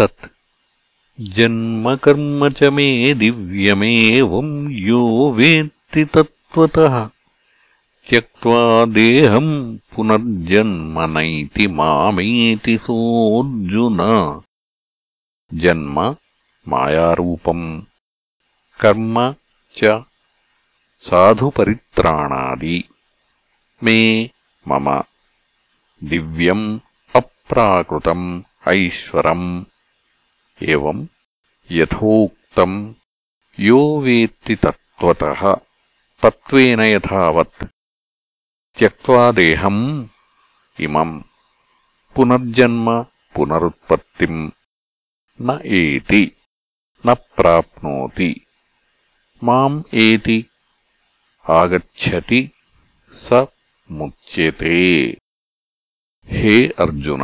तत्। जन्मकर्म च मे दिव्यमेवम् यो वेत्ति तत्त्वतः। त्यक्त्वा देहम् पुनर्जन्म नैति मामेति सोऽर्जुन। जन्म मायारूपम्। कर्म च साधुपरित्राणादि। मे मम दिव्यम्, अप्राकृतम्, ऐश्वरम्। एवम् यथोक्तम् यो वेत्ति तत्त्वतः तत्त्वेन यथावत् त्यक्त्वा देहम् इमम् पुनर्जन्म पुनरुत्पत्तिम् न एति न प्राप्नोति माम् एति आगच्छति स मुच्यते हे अर्जुन